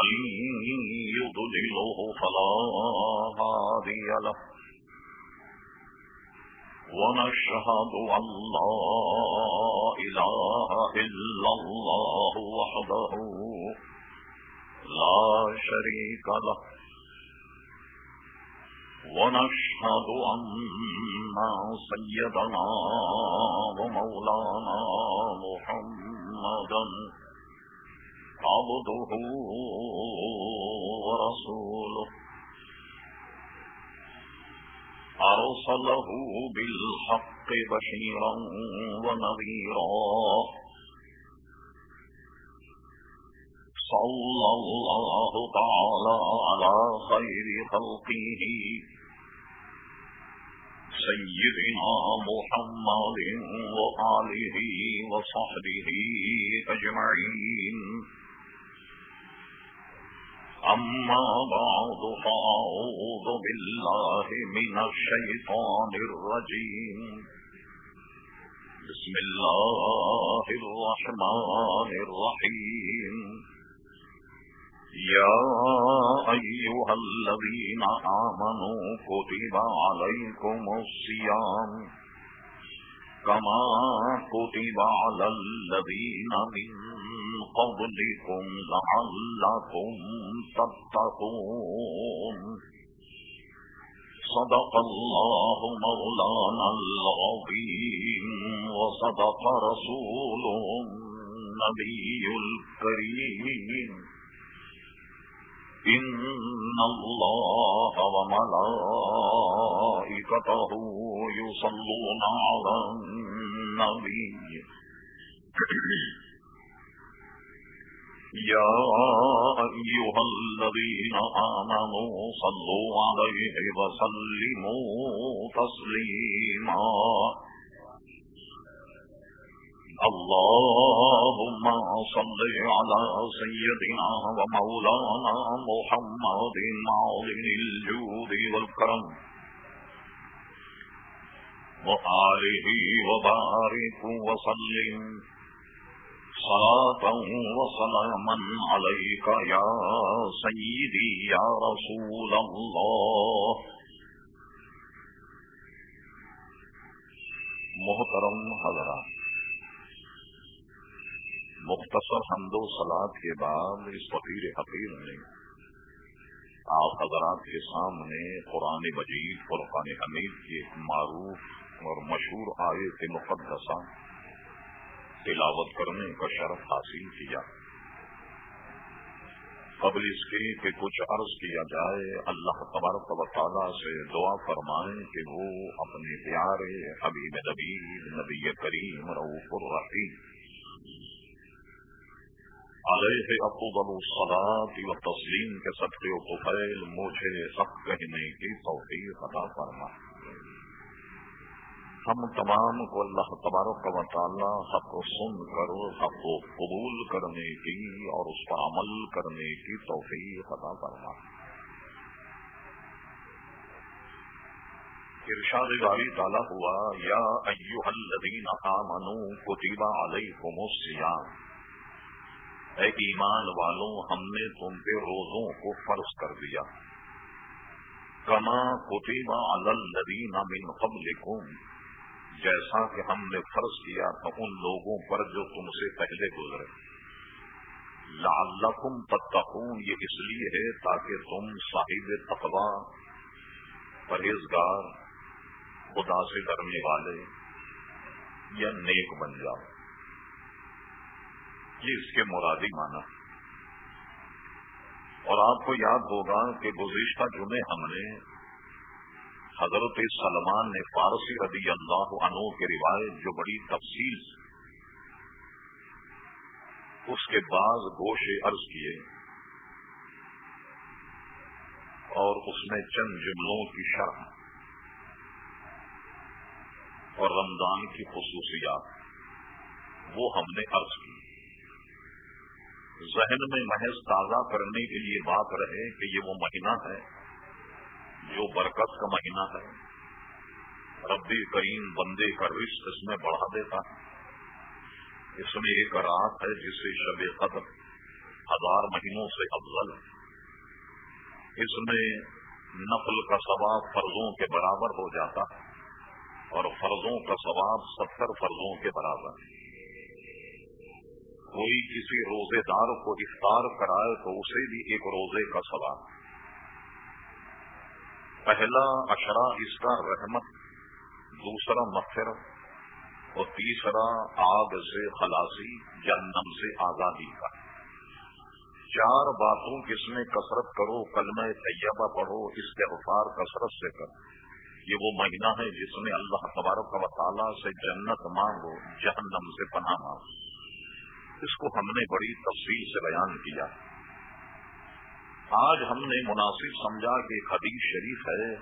ومن يضلله فلا هادي له ونشهد أن لا إله إلا الله وحده لا شريك له ونشهد أن سيدنا ومولانا محمدا عبده ورسوله. أرسله بالحق بشيرا ونذيرا. صلى الله تعالى على خير خلقه. سيدنا محمد وآله وصحبه أجمعين. أما بعد، فأعوذ بالله من الشيطان الرجيم. بسم الله الرحمن الرحيم. يا أيها الذين آمنوا، كتب عليكم الصيام كما كتب على الذين من قبلكم لعلكم تتقون. صدق الله مولانا العظيم وصدق رسوله النبي الكريم. إن الله وملائكته يصلون على النبي. يا أيها الذين آمنوا صلوا عليه وسلموا تسليما. اللهم صل على سيدنا ومولانا محمد معظم الجود والكرم. وآله وبارك وسلم. صلاة وسلاما عليك يا سيدي، يا رسول الله. محترم حضرات، مختصر حمد و سلاد کے بعد اس فقیر حقیر نے آپ حضرات کے سامنے قرآن مجید، قرآن حمید کے معروف اور مشہور آئے مقدسہ تلاوت کرنے کا شرف حاصل کیا۔ قبل اس کے کہ کچھ عرض کیا جائے، اللہ تبارک و تعالیٰ سے دعا فرمائیں کہ وہ اپنے پیارے حبیب نبی نبی کریم روف الرحیم۔ علیہ افضل الصلاة و تسلیم کے صدقے و طفیل مجھے حق کہنے کی توفیق عطا فرمائیں ہم تمام کو اللہ تبارک و تعالی حق کو سن کر، حق کو قبول کرنے کی اور اس پر عمل کرنے کی توفیق عطا فرما۔ ارشاد گاری تعالیٰ ہوا، یا ایوہ الذین آمنوا کتب علیکم السیام اے ایمان والوں ہم نے تم پہ روزوں کو فرض کر دیا۔ کما کتب علی الذین من قبلکم۔ جیسا کہ ہم نے فرض کیا تھا ان لوگوں پر جو تم سے پہلے گزرے۔ لعلکم تتقون، یہ اس لیے ہے تاکہ تم صاحب تقوا پرہیزگار، خدا سے ڈرنے والے یا نیک بن جاؤ۔ یہ اس کے مرادی مانا اور آپ کو یاد ہوگا کہ گزشتہ جمعے ہم نے حضرت سلمان نے فارسی رضی اللہ عنہ کی روایت جو بڑی تفصیل اس کے بعد گوشے عرض کیے اور اس میں چند جملوں کی شرح اور رمضان کی خصوصیات، وہ ہم نے عرض کی۔ ذہن میں محض تازہ کرنے کے لیے بات رہے کہ یہ وہ مہینہ ہے جو برکت کا مہینہ ہے۔ ربی کریم بندے کا رشت اس میں بڑھا دیتا۔ ہے اس میں ایک رات ہے جسے شب قدر ہزار مہینوں سے افضل ہے۔ اس میں نفل کا ثواب فرضوں کے برابر ہو جاتا ہے اور فرضوں کا ثواب ستر فرضوں کے برابر۔ ہے کوئی کسی روزے دار کو افطار کرائے تو اسے بھی ایک روزے کا ثواب۔ پہلا اشرا اس کا رحمت، دوسرا مفر اور تیسرا آگ سے خلاصی جنم سے آزادی کا۔ چار باتوں کس میں کثرت کرو، کلمہ طیبہ پڑھو، استغفار کثرت سے کرو۔ یہ وہ مہینہ ہے جس میں اللہ تبارک و تعالیٰ سے جنت مانگو، جہنم سے پناہ مانگو۔ اس کو ہم نے بڑی تفصیل سے بیان کیا۔ آج ہم نے مناسب سمجھا کہ حدیث شریف ہے،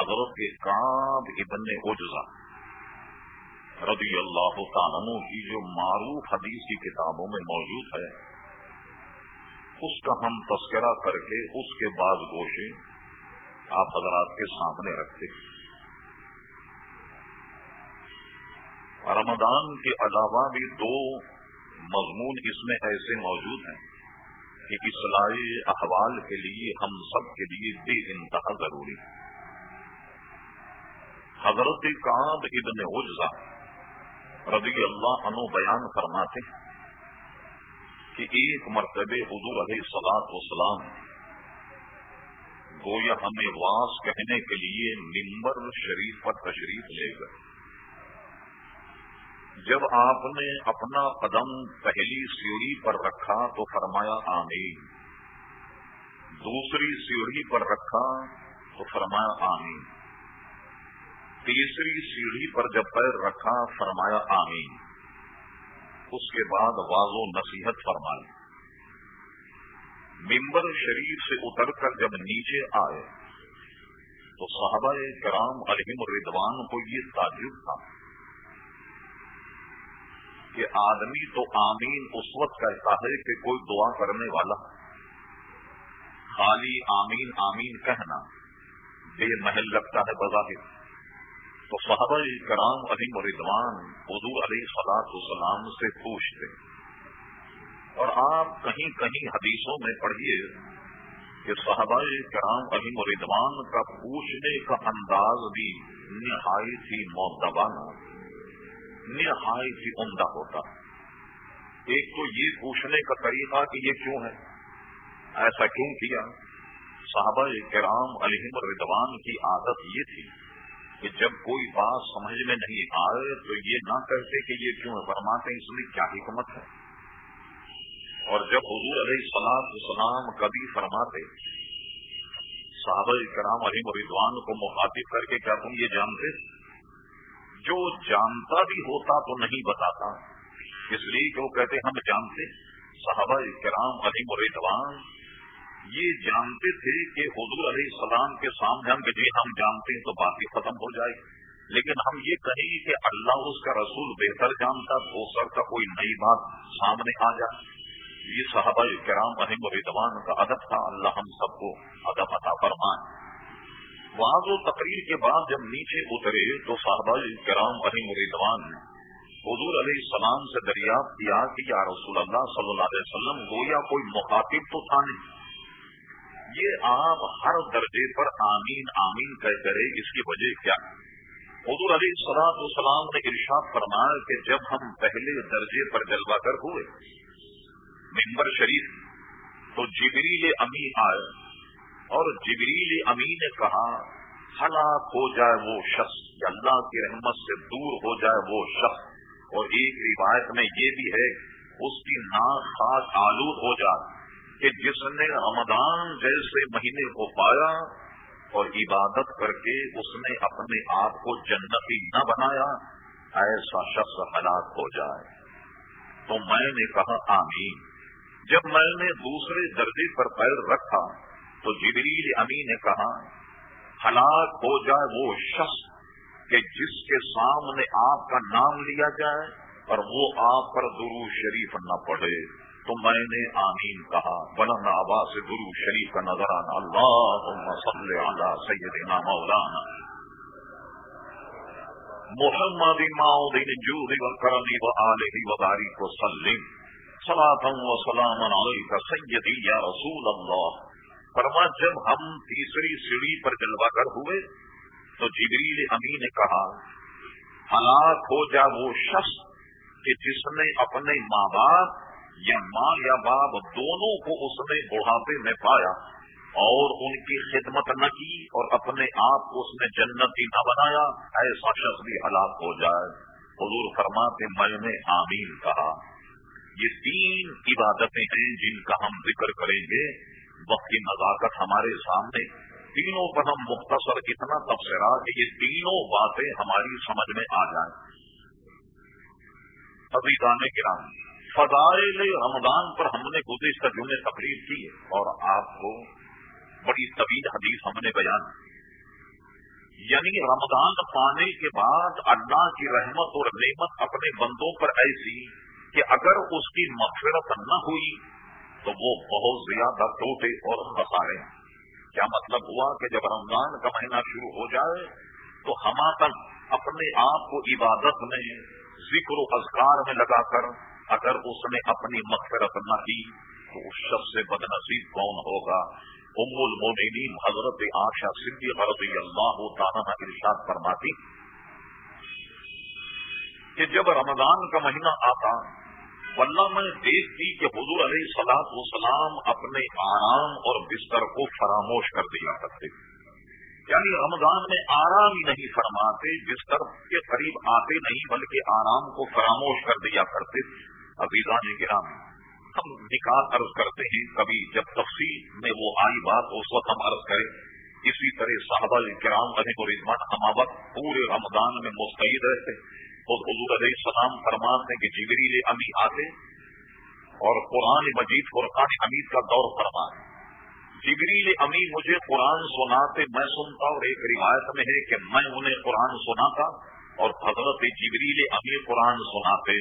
حضرت کے کاب ابن اجزا رضی اللہ تعالیٰ کی جو معروف حدیث کی کتابوں میں موجود ہے۔ اس کا ہم تذکرہ کر کے اس کے بعد گوشے آپ حضرات کے سامنے رکھتے رمضان کے علاوہ بھی دو مضمون اس میں ایسے موجود ہیں۔ کہ احوال کے لیے ہم سب کے لیے بے انتہا ضروری ہے۔ حضرت کاب ابن عجزہ رضی اللہ عنہ بیان فرماتے ہیں کہ ایک مرتبہ حضور علیہ سلاد وسلام گویا ہمیں واس کہنے کے لیے نمبر شریف پر تشریف لے گئے۔ جب آپ نے اپنا قدم پہلی سیڑھی پر رکھا تو فرمایا آمین۔ دوسری سیڑھی پر رکھا تو فرمایا آمین۔ تیسری سیڑھی پر جب پیر رکھا فرمایا آمین۔ اس کے بعد واض و نصیحت فرمائی۔ ممبر شریف سے اتر کر جب نیچے آئے تو صحابہ کرام علیم الردوان کو یہ تعجب تھا۔ کہ آدمی تو آمین اس وقت کہتا ہے کہ کوئی دعا کرنے والا خالی آمین آمین کہنا بے محل لگتا ہے بظاہر۔ تو صحابہ کرام علی مردوان حضور علیہ صلاح السلام سے پوچھتے اور آپ کہیں کہیں حدیثوں میں پڑھیے کہ صحابہ کرام علی مردوان کا پوچھنے کا انداز بھی نہایت ہی معتبانہ نہایت ہی عمدہ ہوتا۔ ایک تو یہ پوچھنے کا طریقہ کہ یہ کیوں ہے؟ ایسا کیوں کیا؟ صحابہ کرام علی مردوان کی عادت یہ تھی کہ جب کوئی بات سمجھ میں نہیں آئے تو یہ نہ کہتے کہ یہ کیوں ہے، فرماتے اس میں کیا حکمت ہے؟ اور جب حضور علیہ سلام سلام کبھی فرماتے، صحابہ کرام علی مریدوان کو مخاطب کر کے کیا تم یہ جانتے؟ جو جانتا بھی ہوتا تو نہیں بتاتا۔ اس لیے کہ وہ کہتے ہم جانتے۔ صحابہ کرام علی مریدوان یہ جانتے تھے کہ حضور علیہ السلام کے سامنے ہم جی ہم جانتے ہیں تو بات ختم ہو جائے۔ لیکن ہم یہ کہیں کہ اللہ اس کا رسول بہتر جانتا تو سر کا کوئی نئی بات سامنے آ جائے۔ یہ صحابہ کرام اہم و ردوان کا ادب تھا۔ اللہ ہم سب کو ادب عطا فرمائے۔ بعض و تقریر کے بعد جب نیچے اترے تو صحابہ کرام اہم و نے حضور علیہ السلام سے دریافت کیا کہ یا رسول اللہ صلی اللہ علیہ وسلم، گویا کوئی مخاطب تو تھا نہیں۔ یہ آپ ہر درجے پر آمین آمین کہہ کرے اس کی وجہ کیا حضور علی سلاد السلام نے ارشاد فرمایا کہ جب ہم پہلے درجے پر جلوا کر ہوئے ممبر شریف، تو جبریل امی آئے اور جبریل امی نے کہا ہلاک ہو جائے وہ شخص اللہ کی رحمت سے دور ہو جائے وہ شخص۔ اور ایک روایت میں یہ بھی ہے، اس کی ناک خاص آلود ہو جائے، کہ جس نے رمضان جیسے مہینے کو پایا اور عبادت کر کے اس نے اپنے آپ کو جنتی نہ بنایا، ایسا شخص ہلاک ہو جائے۔ تو میں نے کہا، آمین۔ جب میں نے دوسرے درجے پر پیر رکھا تو جبریل امی نے کہا، ہلاک ہو جائے وہ شخص کہ جس کے سامنے آپ کا نام لیا جائے اور وہ آپ پر درو شریف نہ پڑھے۔ تو میں نے آمین کہا بلند آباد سے گرو شریف کا نظر آنا اللہ صلی اللہ سیدنا مولانا۔ محمد ماؤدین جودی کرمی و علیہ و داری کو سلیم سلام و سلام کا سیدی یا رسول اللہ۔ فرما، جب ہم تیسری سیڑھی پر جلوا کر ہوئے، تو جبریل امی نے کہا، ہلاک ہو جا وہ شخص کہ جس نے اپنے ماں باپ یا ماں یا باپ دونوں کو اس نے بڑھاپے میں پایا اور ان کی خدمت نہ کی اور اپنے آپ کو اس نے جنتی نہ بنایا، ایسا شخص بھی ہلاک ہو جائے۔ حضور فرماتے، میں نے آمین کہا۔ یہ تین عبادتیں ہیں جن کا ہم ذکر کریں گے۔ وقت کی نزاکت ہمارے سامنے تینوں پر ہم مختصر اتنا تبصرہ کہ یہ تینوں باتیں ہماری سمجھ میں آ جائیں۔ ابھی گانے گرام فضائل رمضان پر ہم نے گزشتہ جمعے تقریر کی اور آپ کو بڑی طویل حدیث ہم نے بیان یعنی رمضان پانے کے بعد اللہ کی رحمت اور نعمت اپنے بندوں پر ایسی کہ اگر اس کی مغفرت نہ ہوئی تو وہ بہت زیادہ ٹوٹے اور بسارے کیا مطلب ہوا کہ جب رمضان کا مہینہ شروع ہو جائے تو ہم تک اپنے آپ کو عبادت میں ذکر و اذکار میں لگا کر اگر اس نے اپنی مغفرت نہ کی تو اس شخص سے بد نصیب کون ہوگا؟ ام المومنین حضرت آشا سندھی رضی اللہ تعالیٰ ارشاد فرماتی کہ جب رمضان کا مہینہ آتا ولہ میں دیکھتی کہ حضور علیہ سلاط وسلام اپنے آرام اور بستر کو فراموش کر دیا کرتے یعنی رمضان میں آرام ہی نہیں فرماتے، بستر کے قریب آتے نہیں، بلکہ آرام کو فراموش کر دیا کرتے عزیزان گرام ہم نکال عرض کرتے ہیں۔ کبھی جب تفصیل میں وہ آئی بات، اس وقت ہم عرض کریں۔ اسی طرح صحابہ کرام علیہ اور رضمان ہماوت پورے رمضان میں مستعد رہتے۔ خود حضور علیہ السلام فرماتے کہ جبریل امی آتے اور قرآن مجید فرقان حمید کا دور فرمان۔ جبریل امی مجھے قرآن سناتے، میں سنتا اور ایک روایت میں ہے کہ میں انہیں قرآن سناتا اور حضرت جبریل امی قرآن سناتے۔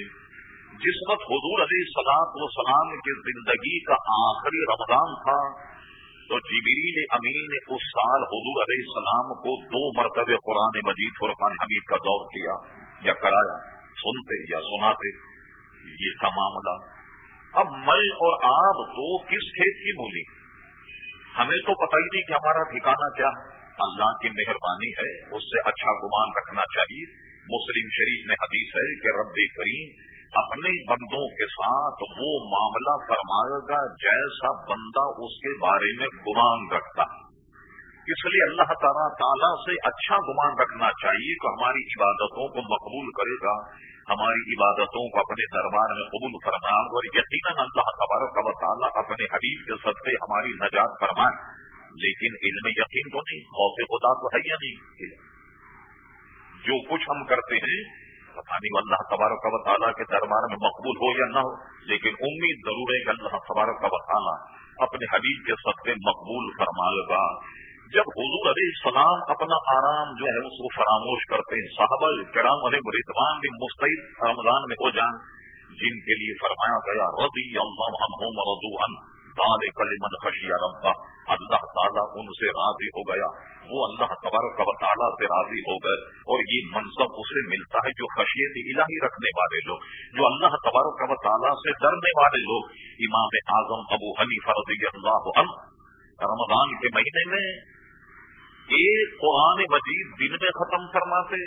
جس وقت حضور علیہ سلاد و سلام کی زندگی کا آخری رمضان تھا، تو جبریل امین نے اس سال حضور علیہ السلام کو دو مرتبہ قرآن مجید فرقان حمید کا دور کیا۔ یا کرایا، سنتے یا سناتے، یہ تھا معاملہ اب میں اور آپ تو کس کھیت کی بولی؟ ہمیں تو پتہ ہی نہیں کہ ہمارا ٹھکانا کیا اللہ کی مہربانی ہے، اس سے اچھا گمان رکھنا چاہیے۔ مسلم شریف میں حدیث ہے کہ رب کریم اپنے بندوں کے ساتھ وہ معاملہ فرمائے گا جیسا بندہ اس کے بارے میں گمان رکھتا ہے۔ اس لیے اللہ تعالیٰ تعالیٰ سے اچھا گمان رکھنا چاہیے کہ ہماری عبادتوں کو مقبول کرے گا، ہماری عبادتوں کو اپنے دربار میں قبول فرمائے اور یقیناً اللہ تبارک و تعالیٰ اپنے حبیب کے سطح ہماری نجات فرمائے۔ لیکن علم یقین تو نہیں خوف خدا تو ہے یا نہیں۔ جو کچھ ہم کرتے ہیں پتا نہیں اللہ تبارک و تعالیٰ کے دربار میں مقبول ہو یا نہ ہو، لیکن امید ضرور ہے کہ اللہ تبارک و تعالیٰ اپنے حبیب کے سطح مقبول فرمائے گا۔ جب حضور علیہ السلام اپنا آرام جو ہے اس کو فراموش کرتے ہیں، صحابہ کرام علیہ مرتبان بھی مستعد رمضان میں ہو جائیں جن کے لیے فرمایا گیا رضی اللہ عنہم رضو دال کلمن خشیہ ربا اللہ تعالیٰ ان سے راضی ہو گیا۔ وہ اللہ تبارک و تعالیٰ سے راضی ہو گئے۔ اور یہ منصب اسے ملتا ہے جو خشیت الہی رکھنے والے لوگ، جو اللہ تبارک و تعالیٰ سے ڈرنے والے لوگ۔ امام اعظم ابو حنی فرضی اللہ عنہ، رمضان کے مہینے میں ایک قرآن مجید دن میں ختم فرماتے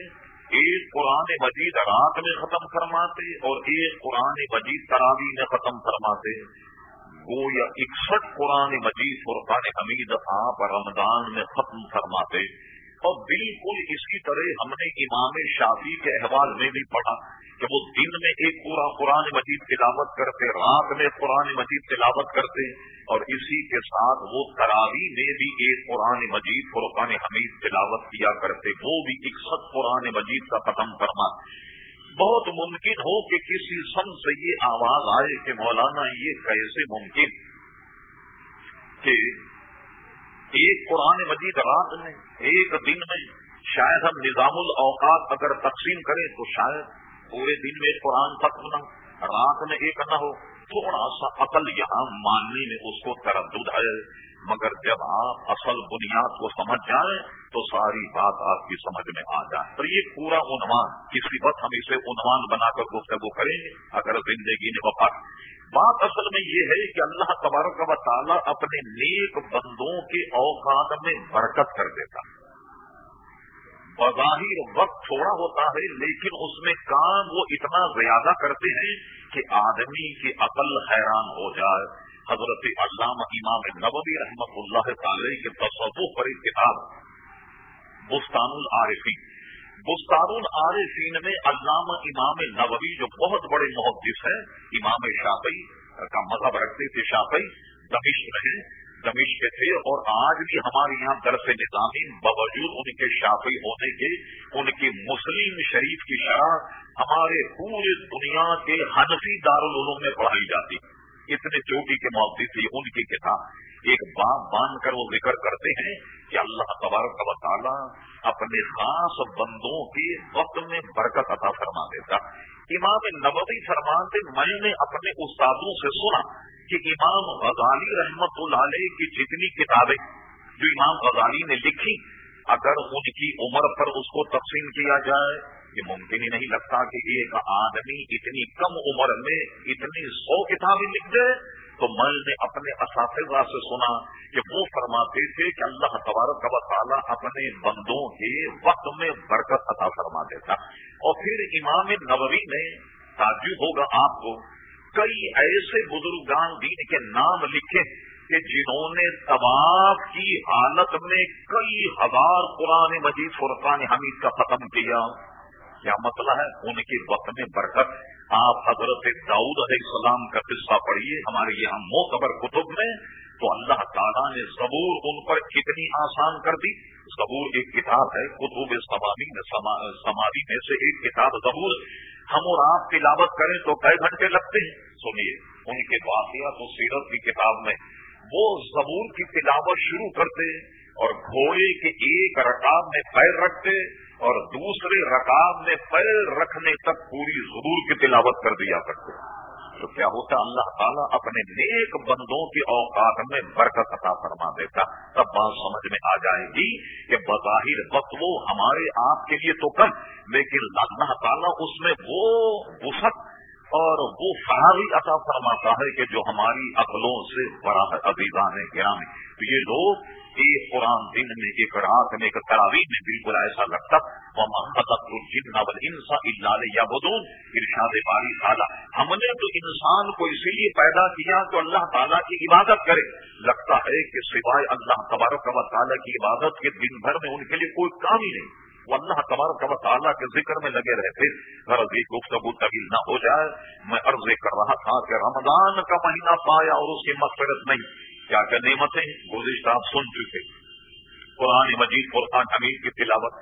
ایک قرآن مجید رات میں ختم فرماتے اور ایک قرآن مجید تراوی میں ختم فرماتے گویا اکسٹھ قرآن مجید قرآن حمید آپ رمضان میں ختم فرماتے اور بالکل اسی طرح ہم نے امام شافی کے احوال میں بھی پڑھا کہ وہ دن میں ایک پورا قرآن مجید تلاوت کرتے، رات میں قرآن مجید تلاوت کرتے۔ اور اسی کے ساتھ وہ تراوی میں بھی ایک قرآن مجید قرآن حمید تلاوت کیا کرتے، وہ بھی اکسٹھ قرآن مجید کا ختم فرما۔ بہت ممکن ہو کہ کسی سم سے یہ آواز آئے کہ مولانا یہ کیسے ممکن کہ ایک قرآن مجید رات میں، ایک دن میں شاید ہم نظام الاوقات اگر تقسیم کریں تو شاید پورے دن میں قرآن ختم نہ رات میں ایک نہ ہو۔ تھوڑا سا عقل یہاں ماننے میں اس کو تردد ہے، مگر جب آپ اصل بنیاد کو سمجھ جائیں تو ساری بات آپ کی سمجھ میں آ جائے۔ اور یہ پورا عنوان کسی وقت ہم اسے عنوان بنا کر گفتگو کریں گے؟ اگر زندگی نے وفا بات اصل میں یہ ہے کہ اللہ تبارک و تعالیٰ اپنے نیک بندوں کے اوقات میں برکت کر دیتا۔ بظاہر وقت تھوڑا ہوتا ہے، لیکن اس میں کام وہ اتنا زیادہ کرتے ہیں کہ آدمی کی عقل حیران ہو جائے۔ حضرت علامہ امام نبوی رحمت اللہ تعالی کے تصوف پر کتاب، بستان العارفین۔ بستان العارفین میں علامہ امام نبوی جو بہت بڑے محدث ہیں، امام شاپئی کا مذہب رکھتے تھے شاپئی دمشق ہیں۔ دمشق کے تھے اور آج بھی ہمارے یہاں درس نظامی باوجود ان کے شافی ہونے کے، ان کی مسلم شریف کی شرح ہمارے پورے دنیا کے حنفی دارالعلوم میں پڑھائی جاتی اتنے چوٹی کے معافی تھی ان کی کتاب۔ ایک باپ باندھ کر وہ ذکر کرتے ہیں۔ کہ اللہ تبارک و تعالیٰ اپنے خاص بندوں کے وقت میں برکت عطا فرما دیتا۔ امام نبوی فرماتے میں نے اپنے استادوں سے سنا کہ امام غزالی رحمت اللہ علیہ کی جتنی کتابیں جو امام غزالی نے لکھی، اگر ان کی عمر پر اس کو تقسیم کیا جائے، یہ ممکن ہی نہیں لگتا کہ ایک آدمی اتنی کم عمر میں اتنی سو کتابیں لکھ دے۔ تو میں نے اپنے اساتذہ سے سنا کہ وہ فرماتے تھے کہ اللہ تبارک و تعالیٰ اپنے بندوں کے وقت میں برکت عطا فرما دیتا۔ اور پھر امام نبوی نے تعجب ہوگا آپ کو، کئی ایسے بزرگان دین کے نام لکھے کہ جنہوں نے طواف کی حالت میں کئی ہزار قرآن مجید، فرقان حمید کا ختم کیا۔ کیا مسئلہ ہے؟ ان کے وقت میں برکت۔ ہے آپ حضرت داؤد علیہ السلام کا قصہ پڑھیے، ہمارے یہاں موتبر کتب میں، تو اللہ تعالیٰ نے زبور ان پر کتنی آسان کر دی۔ زبور ایک کتاب ہے، کتب سماوی سماوی میں سے ایک کتاب زبور۔ ہم اور آپ تلاوت کریں تو کئی گھنٹے لگتے ہیں۔ سنیے، ان کے واقعات و سیرت کی کتاب میں وہ زبور کی تلاوت شروع کرتے اور گھوڑے کے ایک رکاب میں پیر رکھتے اور دوسرے رکاب میں پیر رکھنے تک پوری ضرور کی تلاوت کر دیا کرتے۔ تو کیا ہوتا اللہ تعالیٰ اپنے نیک بندوں کے اوقات میں برکت عطا فرما دیتا۔ تب بات سمجھ میں آ جائے گی کہ بظاہر وقت وہ ہمارے آپ کے لیے تو کم، لیکن اللہ تعالیٰ اس میں وہ وسط اور وہ فراغی عطا فرماتا ہے کہ جو ہماری عقلوں سے بڑا عزیزان ہے گرامی۔ تو یہ لوگ ایک قرآن دن میں ایک رات میں ایک تراوی میں بالکل ایسا لگتا وہ محمد الجن نول ارشاد باری تعالیٰ، ہم نے تو انسان کو اسی لیے پیدا کیا تو اللہ تعالیٰ کی عبادت کرے۔ لگتا ہے کہ سوائے اللہ تبارک و تعالیٰ کی عبادت کے دن بھر میں ان کے لیے کوئی کام ہی نہیں۔ وہ اللہ تبارک و تعالیٰ کے ذکر میں لگے رہتے۔ غرض یہ گفتگو طویل نہ ہو جائے، میں عرض کر رہا تھا کہ رمضان کا مہینہ پایا اور اس کی مقصد نہیں۔ کیا کیا نعمتیں؟ گزشتہ آپ سن چکے قرآن مجید، قرآن حمید کی تلاوت۔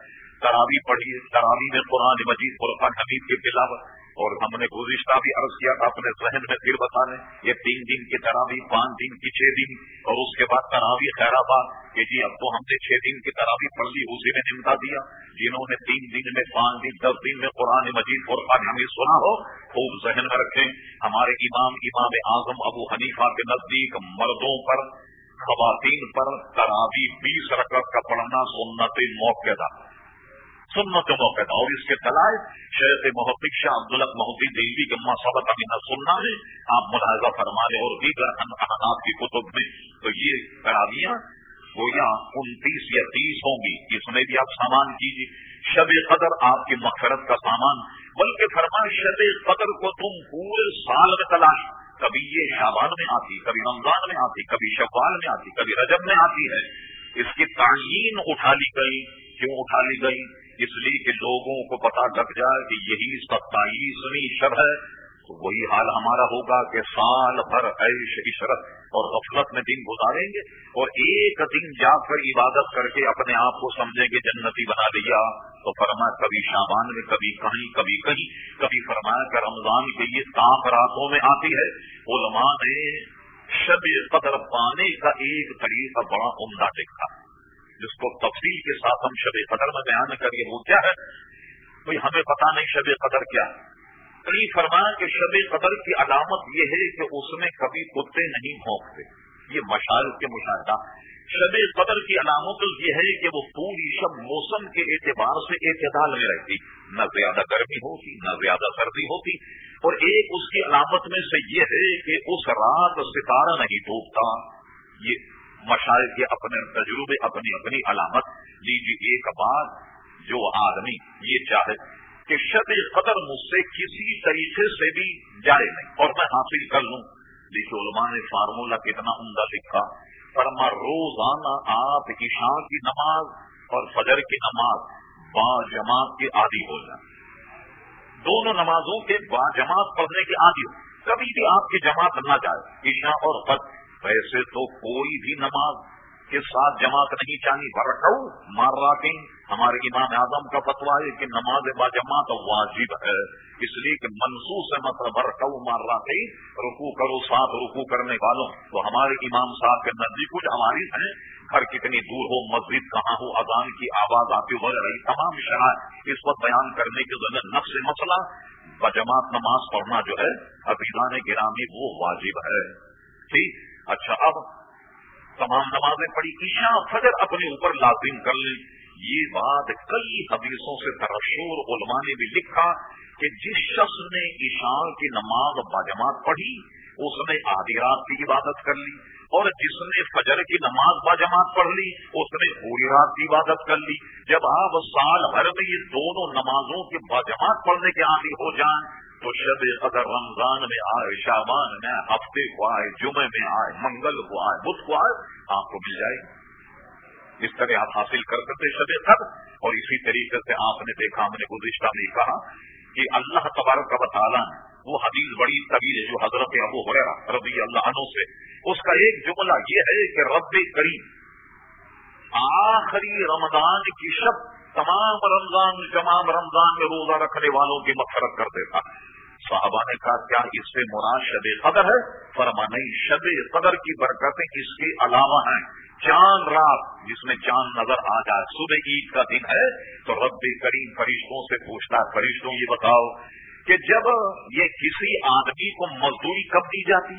تراوی پڑھیے۔ تراوی میں قرآن مجید، قرآن حمید کی تلاوت۔ اور ہم نے گزشتہ بھی عرض کیا تھا، اپنے ذہن میں پھر بتا رہے یہ تین دن کی تراوی پانچ دن کی چھ دن، اور اس کے بعد تراوی خیرآباد، کہ جی اب تو ہم نے چھ دن کی تراوی پڑھ لی، اسی نے نمٹا دیا۔ جنہوں نے تین دن میں، پانچ دن، دس دن میں قرآن مجید قرآن ہمیں سنا ہو، خوب ذہن میں رکھیں۔ ہمارے امام امام اعظم ابو حنیفہ کے نزدیک مردوں پر، خواتین پر تراوی بیس رقط کا پڑھنا سنت موقع تھا۔ سنت موقع تھا اور اس کے دلائل شیخ محبت شاہ عبدالق محدود دہلی کے مسابقہ میں نہ سننا ہے آپ ملاحظہ فرما رہے اور دیگر انحانات کی کتب میں۔ تو یہ تراویاں گویا انتیس یا تیس ہوں گی۔ اس میں بھی آپ سامان کیجیے۔ شب قدر آپ کی مغفرت کا سامان۔ بلکہ فرما شب قدر کو تم پورے سال میں تلاش۔ کبھی یہ شابان میں آتی، کبھی رمضان میں آتی، کبھی شوال میں آتی، کبھی رجب میں آتی ہے۔ اس کی تعین اٹھا لی گئی۔ کیوں اٹھا لی گئی؟ اس لیے کہ لوگوں کو پتا لگ جائے کہ یہی ستائیسویں شب ہے، تو وہی حال ہمارا ہوگا کہ سال بھر عیش، عشرت اور غفلت میں دن گزاریں گے اور ایک دن جا کر عبادت کر کے اپنے آپ کو سمجھیں گے جنتی بنا لیا۔ تو فرمایا کبھی شابان میں، کبھی کہیں کبھی کہیں۔ کبھی فرمایا کہ رمضان کے لیے سات راتوں میں آتی ہے۔ علماء نے شب قدر پانے کا ایک طریقہ بڑا عمدہ دیکھا۔ جس کو تفصیل کے ساتھ ہم شب قدر میں بیان کریے وہ کیا ہے؟ بھائی ہمیں پتا نہیں شب قدر کیا فرمایا کہ شب قدر کی علامت یہ ہے کہ اس میں کبھی کتے نہیں بھونکتے۔ یہ مشاعر کے مشاہدہ۔ شب قدر کی علامت یہ ہے کہ وہ پوری شب موسم کے اعتبار سے اعتدال میں رہتی۔ نہ زیادہ گرمی ہوتی، نہ زیادہ سردی ہوتی۔ اور ایک اس کی علامت میں سے یہ ہے کہ اس رات ستارہ نہیں ڈوبتا۔ یہ مشاعر کے اپنے تجربے، اپنی اپنی علامت لیجیے ایک بات جو آدمی یہ چاہے کہ شب قدر مجھ سے کسی طریقے سے بھی جائے نہیں، اور میں حاصل کر لوں۔ دیکھیے علماء نے فارمولہ کتنا عمدہ لکھا پر میں روزانہ آپ عشاء کی نماز اور فجر کی نماز با جماعت کے عادی ہو جائیں دونوں نمازوں کے با جماعت پڑھنے کے عادی ہو۔ کبھی بھی آپ کی جماعت نہ جائے، عشاء اور فجر۔ ویسے تو کوئی بھی نماز کے ساتھ جماعت نہیں چاہیے برکو مار راکیں ہمارے امام اعظم کا فتوا ہے کہ نماز با جماعت واجب ہے۔ اس لیے کہ منسوخ سے مطلب برکو مار راکیں رکو کرو، ساتھ رکو کرنے والوں۔ تو ہمارے امام صاحب کے نزدیک کچھ ہماری ہیں۔ گھر کتنی دور ہو، مسجد کہاں ہو، اذان کی آواز آتی ہو رہی تمام شرائط اس وقت بیان کرنے کے ذریعے نفس مسئلہ بجماعت نماز پڑھنا جو ہے ابیزان گرامی وہ واجب ہے۔ ٹھیک؟ اچھا اب تمام نمازیں پڑھی عشاء فجر اپنے اوپر لازم کر لیں۔ یہ بات کئی حدیثوں سے ترشور علماء نے بھی لکھا کہ جس شخص نے عشاء کی نماز باجماعت پڑھی، اس نے آدھی رات کی عبادت کر لی، اور جس نے فجر کی نماز باجماعت پڑھ لی، اس نے پوری رات کی عبادت کر لی۔ جب آپ سال بھر میں یہ دونوں نمازوں کے باجماعت پڑھنے کے عادی ہو جائیں تو شب قدر رمضان میں آئے شابان میں ہفتے کو آئے جمعے میں آئے، منگل کو آئے، بدھ کو آئے، آپ کو مل جائے گی۔ اس طرح آپ حاصل کر سکتے شب قدر۔ اور اسی طریقے سے آپ نے دیکھا ہم نے گزشتہ میں کہا کہ اللہ تبارک کا بطالہ وہ حدیث بڑی طویل ہے جو حضرت ابو ہو ربی اللہ عنہ سے، اس کا ایک جملہ یہ ہے کہ رب کریم آخری رمضان کی شب تمام رمضان تمام رمضان میں روزہ رکھنے والوں کی مفرت کر دیتا ہے۔ صحابہ نے کہا، کیا اس سے مراد شب قدر ہے؟ فرما، نہیں، شب قدر کی برکتیں اس کے علاوہ ہیں۔ چاند رات جس میں چاند نظر آ جائے، صبح عید کا دن ہے، تو رب کریم فرشتوں سے پوچھتا ہے، فرشتوں، یہ بتاؤ کہ جب یہ کسی آدمی کو مزدوری کب دی جاتی؟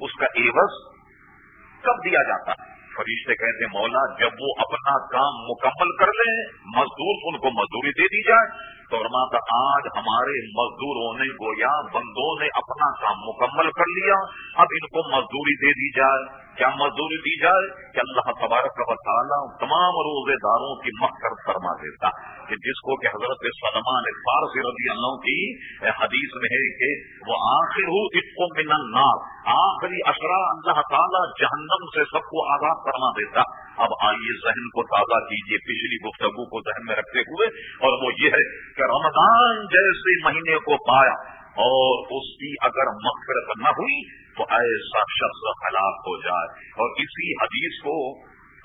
اس کا ایوز کب دیا جاتا؟ ہے فرشتے کہتے مولا، جب وہ اپنا کام مکمل کر لیں، مزدور ان کو مزدوری دے دی جائے تو فرماتا، آج ہمارے مزدوروں نے گویا بندوں نے اپنا کام مکمل کر لیا، اب ان کو مزدوری دے دی جائے۔ کیا مزدوری دی جائے؟ کہ اللہ تبارک کا تعالیٰ تمام روزے داروں کی مکر فرما دیتا کہ جس کو کہ حضرت سلمان فارسی رضی اللہ کی حدیث میں ہے کہ وہ آخر ہو اس کو من آخری اشرا اللہ تعالیٰ جہنم سے سب کو آزاد فرما دیتا۔ اب آئیے ذہن کو تازہ کیجیے پچھلی گفتگو کو ذہن میں رکھتے ہوئے۔ اور وہ یہ ہے کہ رمضان جیسے مہینے کو پایا اور اس کی اگر مغفرت نہ ہوئی تو ایسا شخص ہلاک ہو جائے۔ اور اسی حدیث کو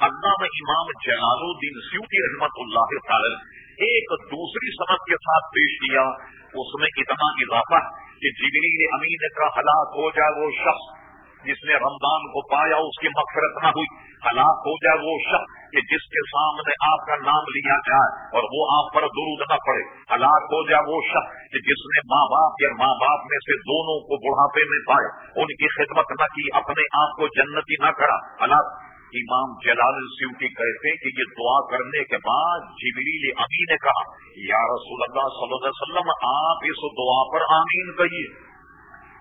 علامہ امام جلال الدین سیوتی رحمت اللہ تعالی ایک دوسری سمجھ کے ساتھ پیش کیا۔ اس میں اتنا اضافہ کہ جبریل امین کا ہلاک ہو جائے وہ شخص جس نے رمضان کو پایا، اس کی مغفرت نہ ہوئی۔ ہلاک ہو جائے وہ شخص کہ جس کے سامنے آپ کا نام لیا جائے اور وہ آپ پر درود نہ پڑے۔ ہلاک ہو جائے وہ شخص کہ جس نے ماں باپ یا ماں باپ میں سے دونوں کو بڑھاپے میں پائے ان کی خدمت نہ کی، اپنے آپ کو جنتی نہ کرا۔ ہلاک۔ امام جلال سیوٹی کہتے کہ یہ دعا کرنے کے بعد جبریل امی نے کہا، یا رسول اللہ صلی اللہ علیہ وسلم، آپ اس دعا پر آمین کہیے۔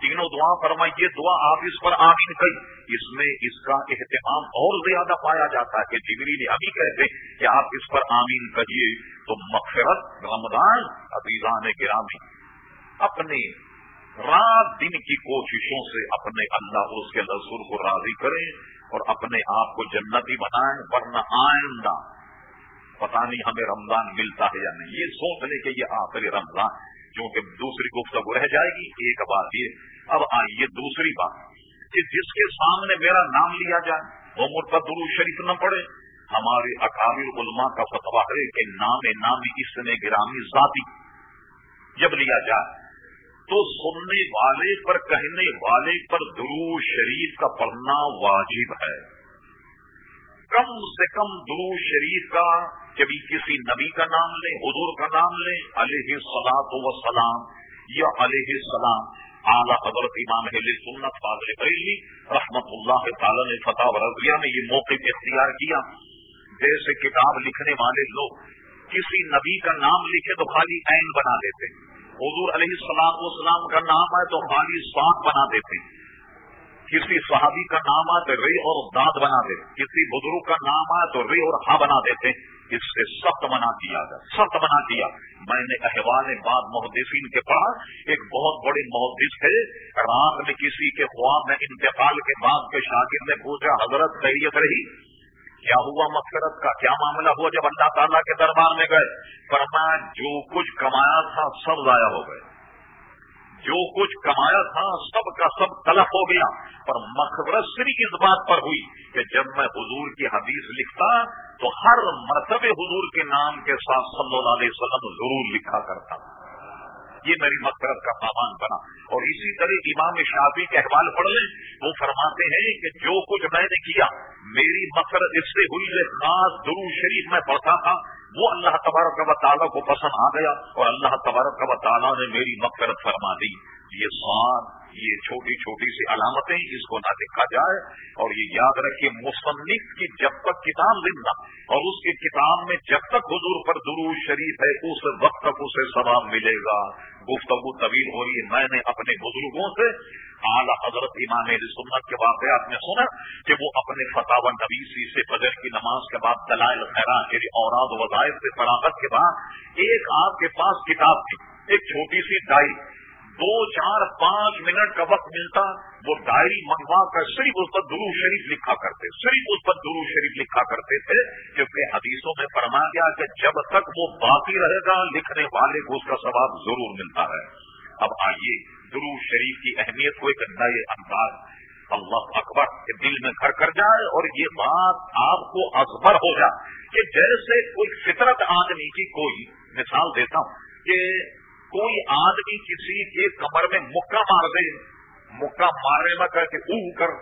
تینوں دعا فرمائی، یہ دعا آپ اس پر آمین کہی اس میں اس کا اہتمام اور زیادہ پایا جاتا ہے کہ جبری نے ابھی کہتے کہ آپ اس پر آمین کہیے تو مغفرت، رمضان، عزیزان گرامی اپنے رات دن کی کوششوں سے اپنے اللہ اس کے لذور کو راضی کریں اور اپنے آپ کو جنتی بنائیں، ورنہ آئندہ پتہ نہیں ہمیں رمضان ملتا ہے یا نہیں۔ یہ سوچ لیں کہ یہ آخری رمضان کیونکہ دوسری گفتگو رہ جائے گی، ایک بات یہ۔ اب آئیے دوسری بات۔ کہ جس کے سامنے میرا نام لیا جائے، وہ مجھ درو شریف نہ پڑے ہمارے اکابر علماء کا فتوا ہے کہ نام نام اس نے گرامی ذاتی جب لیا جائے، تو سننے والے پر، کہنے والے پر درو شریف کا پڑھنا واجب ہے۔ کم سے کم درو شریف کا کبھی کسی نبی کا نام لیں حضور کا نام لیں علیہ سلاد و سلام یا علیہ السلام۔ اعلیٰ حضرت امام سنت فاضل بریلی رحمت اللہ تعالی نے فتح رضیہ میں یہ موقع اختیار کیا۔ جیسے کتاب لکھنے والے لوگ کسی نبی کا نام لکھے تو خالی عین بنا دیتے حضور علیہ السلام اسلام کا نام ہے تو خالی سات بنا دیتے کسی صحابی کا نام آئے تو ری اور دانت بنا دیتے کسی بزرگ کا نام آئے تو ری اور ہا بنا دیتے اس سے سخت منع کیا گیا، سخت منع کیا۔ میں نے احوال بعد محدثین کے پاس ایک بہت بڑے محدث ہے، رات میں کسی کے خواب میں انتقال کے بعد کے شاگرد نے پوچھا، حضرت خیریت رہی؟ کیا ہوا مسرت کا؟ کیا معاملہ ہوا جب اللہ تعالیٰ کے دربار میں گئے؟ فرمایا، جو کچھ کمایا تھا سب ضائع ہو گئے۔ جو کچھ کمایا تھا سب کا سب تلف ہو گیا۔ پر مقبرت صرف اس بات پر ہوئی کہ جب میں حضور کی حدیث لکھتا تو ہر مرتبہ حضور کے نام کے ساتھ صلی اللہ علیہ وسلم ضرور لکھا کرتا۔ یہ میری مقصرت کا سامان بنا۔ اور اسی طرح امام شافی کے احوال پڑھ لیں، وہ فرماتے ہیں کہ جو کچھ میں نے کیا، میری مقصد اس سے ہوئی خاص درو شریف میں پڑھتا تھا۔ وہ اللہ تبارک و تعالیٰ کو پسند آ گیا اور اللہ تبارک و تعالیٰ نے میری مقصد فرما دی۔ یہ سواد، یہ چھوٹی چھوٹی سی علامتیں اس کو نہ دیکھا جائے اور یہ یاد رکھے مصنف کی جب تک کتاب زندہ اور اس کی کتاب میں جب تک حضور پر درو شریف ہے، اس وقت تک اسے ثواب ملے گا۔ گفتگو طویل ہو رہی ہے، میں نے اپنے بزرگوں سے اعلیٰ حضرت امام سنت کے واقعات میں سنا کہ وہ اپنے فتح نویسی سے فجر کی نماز کے بعد دلائل خیران یعنی کے لیے اوراد وظائف سے فراغت کے بعد ایک آپ کے پاس کتاب تھی، ایک چھوٹی سی ڈائری۔ دو، چار، پانچ منٹ کا وقت ملتا، وہ ڈائری منگوا کر صرف اس پر درو شریف لکھا کرتے، صرف اس پر درو شریف لکھا کرتے تھے کیونکہ حدیثوں میں فرما گیا کہ جب تک وہ باقی رہے گا، لکھنے والے کو اس کا ثواب ضرور ملتا ہے۔ اب آئیے درو شریف کی اہمیت کو ایک نئے انداز اللہ اکبر کے دل میں گھر کر جائے اور یہ بات آپ کو اکبر ہو جائے کہ جیسے کوئی فطرت آدمی کی کوئی مثال دیتا ہوں کہ کوئی آدمی کسی کے کمر میں مکہ مار دے، مکہ مارنے میں کر کے او کر،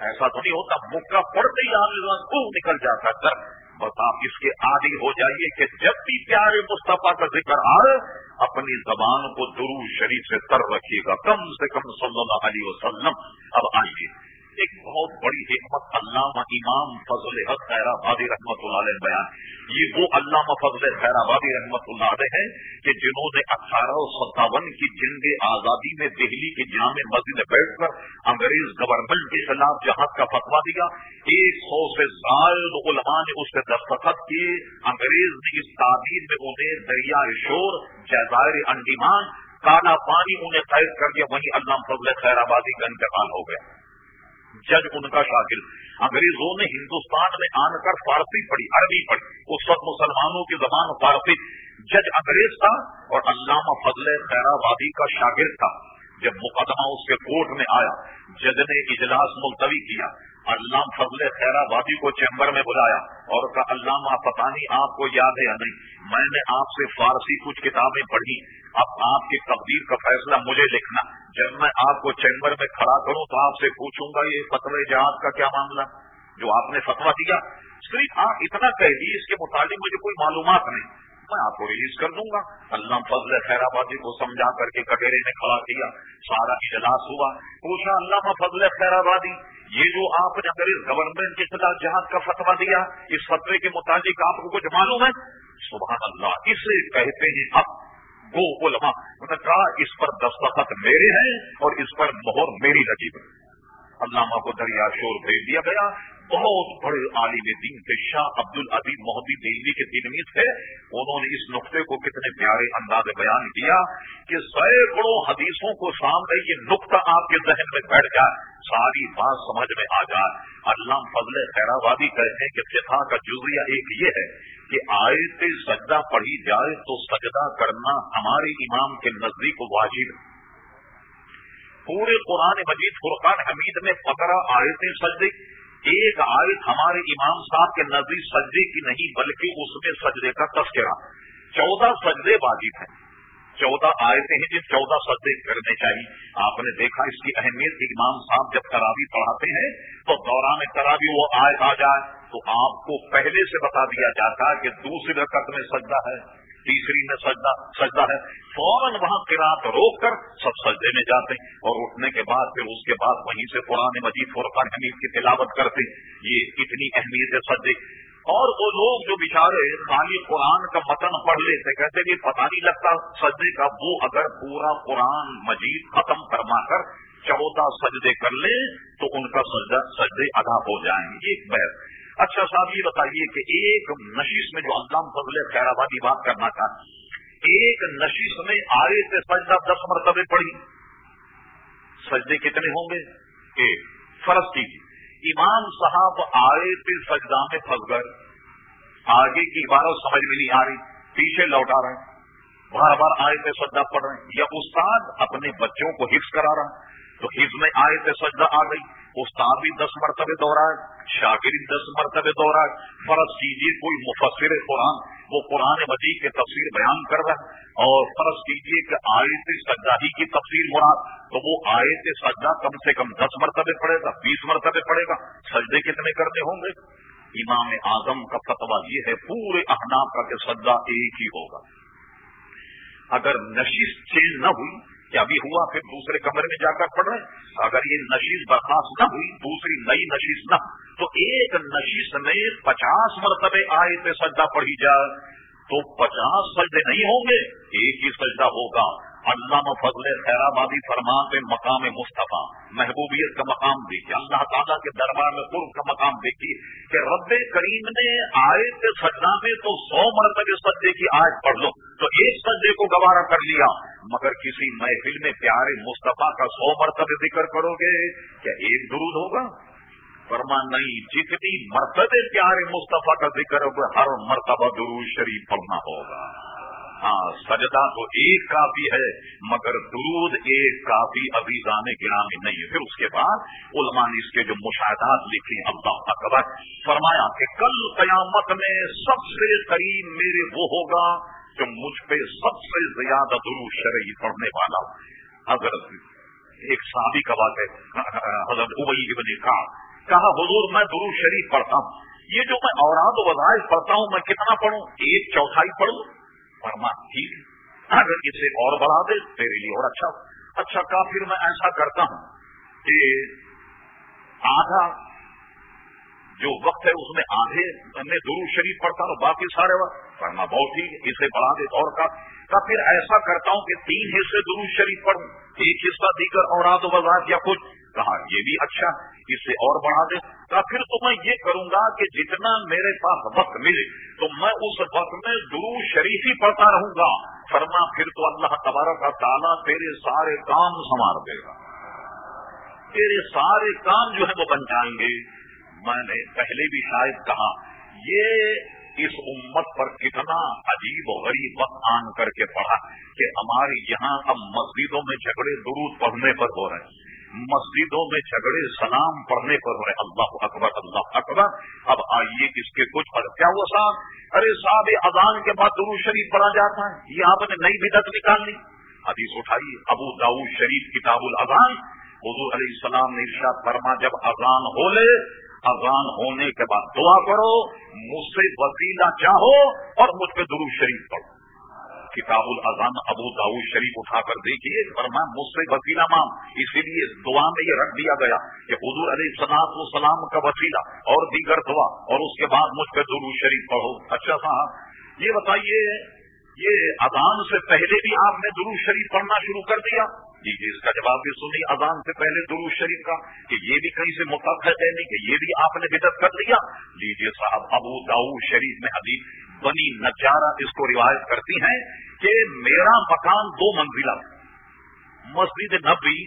ایسا تو نہیں ہوتا، مکہ پڑتے ہی آدمی او نکل جاتا کر بس آپ اس کے عادی ہو جائیے کہ جب بھی پیارے مصطفیٰ کا ذکر آئے، اپنی زبان کو درو شریف سے تر رکھیے گا۔ کم سے کم صلی اللہ علیہ وسلم۔ اب آئیے۔ ایک بہت بڑی حکمت علامہ امام فضل حق خیر آبادی رحمت اللہ علیہ بیان یہ وہ علامہ فضل خیر آبادی رحمت اللہ علیہ ہے کہ جنہوں نے اٹھارہ ستاون کی جنگ آزادی میں دہلی کی جامع مسجد میں بیٹھ کر انگریز گورنمنٹ کے خلاف جہاز کا فتوا دیا۔ ایک سو سے زائد علماء نے اس سے دستخط کیے۔ انگریز نے اس تعبیر میں انہیں دریا شور، جزائر انڈیمان، کالا پانی انہیں قید کر دیا۔ وہیں علام فضل خیر آبادی کا انتقال ہو گیا جج ان کا شاکل انگریزوں نے ہندوستان میں آن کر فارسی پڑھی، عربی پڑھی۔ اس وقت مسلمانوں کی زبان فارسی۔ جج انگریز تھا اور علامہ فضل خیرآبادی کا شاگرد تھا۔ جب مقدمہ اس کے کورٹ میں آیا، جج نے اجلاس ملتوی کیا۔ علام فضل خیرآبادی کو چیمبر میں بلایا اور کہا علامہ پتہ نہیں آپ کو یاد ہے یا نہیں۔ میں نے آپ سے فارسی کچھ کتابیں پڑھی۔ اب آپ کی تقدیر کا فیصلہ مجھے لکھنا۔ جب میں آپ کو چیمبر میں کھڑا کروں تو آپ سے پوچھوں گا یہ فتو جہاز کا کیا معاملہ؟ جو آپ نے فتوا دیا۔ صرف آپ اتنا کہہ دی اس کے متعلق مجھے کوئی معلومات نہیں۔ میں آپ کو ریلیز کر دوں گا۔ اللہ فضل خیر آبادی کو سمجھا کر کے کٹہرے میں کھڑا کیا۔ سارا اجلاس ہوا۔ پوچھا اللہ فضل خیر آبادی یہ جو آپ نے اگر اس گورنمنٹ کے خلاف جہاز کا فتوا دیا، اس فتوے کے متعلق آپ کو کچھ معلوم ہے؟ سبحان اللہ اسے کہتے ہیں اب وہ علماء، انہوں نے کہا، اس پر دستخط میرے ہیں اور اس پر مہر میری لگی ہوئی علامہ کو دریا شور بھیج دیا گیا۔ بہت بڑے عالم دین کے شاہ عبد العبی محدود دہلی کے دن تھے۔ انہوں نے اس نقطے کو کتنے پیارے انداز بیان کیا کہ سینکڑوں حدیثوں کو سامنے یہ نقطہ آپ کے ذہن میں بیٹھ جائے، ساری بات سمجھ میں آ جائے۔ علام فضل خیرآبادی کہتے ہیں کہ فقہ کا جزیہ ایک یہ ہے کہ آیت سجدہ پڑھی جائے تو سجدہ کرنا ہمارے امام کے نزدیک واجب پورے قرآن مجید فرقان حمید میں پکڑا آیتیں سجدے ایک آیت ہمارے امام صاحب کے نزدیک سجدے کی نہیں، بلکہ اس میں سجدے کا تذکرہ۔ چودہ سجدے واجب ہیں۔ چودہ آیتیں ہیں جن چودہ سجدے کرنے چاہیے۔ آپ نے دیکھا اس کی اہمیت امام صاحب جب ترابی پڑھاتے ہیں تو دوران ترابی وہ آیت آ جائے تو آپ کو پہلے سے بتا دیا جاتا ہے کہ دوسری رقط میں سجدہ ہے۔ تیسری میں سجدہ سجدہ ہے۔ فوراً وہاں قرآت روک کر سب سجدے میں جاتے اور اٹھنے کے بعد پھر اس کے بعد وہیں سے قرآن مجید، فرقان حمید کی تلاوت کرتے یہ اتنی اہمیت ہے سجدے اور وہ لوگ جو بےچارے خالی قرآن کا متن پڑھ لیتے، کہتے کہ پتہ نہیں لگتا سجدے کا۔ وہ اگر پورا قرآن مجید ختم کروا کر چودہ سجدے کر لے تو ان کا سجدہ سجدے ادا ہو جائیں گے۔ ایک بحث اچھا صاحب، یہ بتائیے کہ ایک نشیش میں جو اللہ فضل خیر آبادی بات کرنا تھا، ایک نشیش میں آئے سے سجدہ دس مرتبے پڑی۔ سجدے کتنے ہوں گے؟ ایک، فرض کیجیے، امام صاحب آئے تھے سجدہ میں پھنس گئے۔ آگے کی عبارت سمجھ میں نہیں آ رہی، پیچھے لوٹا رہے ہیں۔ بار بار آئے تھے سجدہ پڑھ رہے ہیں۔ یا استاد اپنے بچوں کو حفظ کرا رہا ہے، تو حفظ میں آئے تھے سجدہ آ گئی۔ استاد بھی دس مرتبے دوہرائے شاگرد دس مرتبے دوہرائے فرض کیجیے کوئی مفسر قرآن، وہ قرآن مجید کے تفسیر بیان کر رہا ہے، اور فرض کیجیے کہ آیت سجدہ ہی کی تفسیر مراد، تو وہ آیت سجدہ کم سے کم دس مرتبے پڑے گا، بیس مرتبے پڑے گا، سجدے کتنے کرنے ہوں گے؟ امام اعظم کا فتوا یہ ہے، پورے احناب کا کہ سجدہ ایک ہی ہوگا۔ اگر نشیش چینج نہ ہوئی کہ ابھی ہوا پھر دوسرے کمرے میں جا کر پڑھ رہے اگر یہ نشیز برخاست نہ ہوئی، دوسری نئی نشیز نہ، تو ایک نشیز میں پچاس مرتبے آئے تھے سجدہ پڑھی جائے۔ تو پچاس سجدے نہیں ہوں گے، ایک ہی سجدہ ہوگا۔ علامہ فضل خیر آبادی فرمان پہ مقام مصطفیٰ، محبوبیت کا مقام دیکھیے اللہ تعالیٰ کے دربار میں قرب کا مقام دیکھیے کہ رب کریم نے آئے تھے سجنا میں تو سو مرتبہ سجدے کی آج پڑھ لو، تو ایک سجدے کو گوارا کر لیا۔ مگر کسی محفل میں پیارے مصطفیٰ کا سو مرتبہ ذکر کرو گے، کیا ایک درود ہوگا؟ فرمان نہیں، جتنی مرتبہ پیارے مصطفیٰ کا ذکر ہوگا، ہر مرتبہ درود شریف پڑھنا ہوگا۔ ہاں سجدہ تو ایک کافی ہے، مگر درود ایک کافی ابھی جانے گرامی نہیں ہے۔ پھر اس کے بعد علماء نے اس کے جو مشاہدات لکھے اللہ اکبر، فرمایا کہ کل قیامت میں سب سے قریب میرے وہ ہوگا جو مجھ پہ سب سے زیادہ درود شرعی پڑھنے والا حضرت، ایک صحابی کا بات ہے، حضرت ابئی بنے کہا کہا، حضور، میں درود شریف پڑھتا ہوں۔ یہ جو میں اوراد و وظائف پڑھتا ہوں، میں کتنا پڑھوں؟ ایک چوتھائی پڑھوں؟ فرما، ٹھیک اگر اسے اور بڑھا دے، تیرے لیے اور اچھا اچھا کا پھر میں ایسا کرتا ہوں کہ آدھا جو وقت ہے، اس میں آدھے میں درو شریف پڑھتا ہوں، باقی سارے وقت۔ پڑھنا بہت ٹھیک اسے بڑھا دے اور کا۔ پھر ایسا کرتا ہوں کہ تین حصے درو شریف پڑھوں۔ ایک حصہ دیگر اور آد وزاد یا کچھ۔ کہا، یہ بھی اچھا اس سے اور بڑھا دے. تو پھر تو میں یہ کروں گا کہ جتنا میرے پاس وقت ملے، تو میں اس وقت میں درو شریف ہی پڑھتا رہوں گا. فرما، پھر تو اللہ تبارک کا تعالیٰ تیرے سارے کام سنوار دے گا. تیرے سارے کام جو ہے وہ بن جائیں گے۔ میں نے پہلے بھی شاید کہا، یہ اس امت پر کتنا عجیب و غریب وقت آن کر کے پڑھا کہ ہمارے یہاں اب مسجدوں میں جھگڑے درود پڑھنے پر ہو رہے ہیں۔ مسجدوں میں جھگڑے، سلام پڑھنے پر رہے۔ اللہ اکبر اللہ اکبر۔ اب آئیے اس کے کچھ کیا ہوا صاحب؟ ارے صاحب اذان کے بعد درو شریف پڑھا جاتا ہے۔ یہ آپ نے نئی بدت نکالنی حدیث اٹھائی ابو داؤ شریف کتاب الاذان۔ حضور علیہ السلام نے ارشاد فرما، جب اذان ہو لے، اذان ہونے کے بعد دعا کرو، مجھ سے وسیلہ چاہو اور مجھ پہ درو شریف پڑھو۔ کتاب الازان ابو داؤ شریف اٹھا کر دیکھیے فرما مجھ سے وسیلہ مام اسی لیے دعا میں یہ رکھ دیا گیا کہ حضور علیہ السلام سلام کا وسیلہ اور دیگر دعا اور اس کے بعد مجھ پہ درو شریف پڑھو۔ اچھا صاحب، یہ بتائیے، یہ اذان سے پہلے بھی آپ نے درو شریف پڑھنا شروع کر دیا؟ جی جی اس کا جواب بھی سنی اذان سے پہلے درو شریف کا، کہ یہ بھی کہیں سے متحد ہے نہیں کہ یہ بھی آپ نے بدت کر دیا لیجیے جی صاحب، ابو داؤ شریف میں حدیث بنی نجارہ اس کو روایت کرتی ہیں کہ میرا مکان دو منزلہ مسجد نبی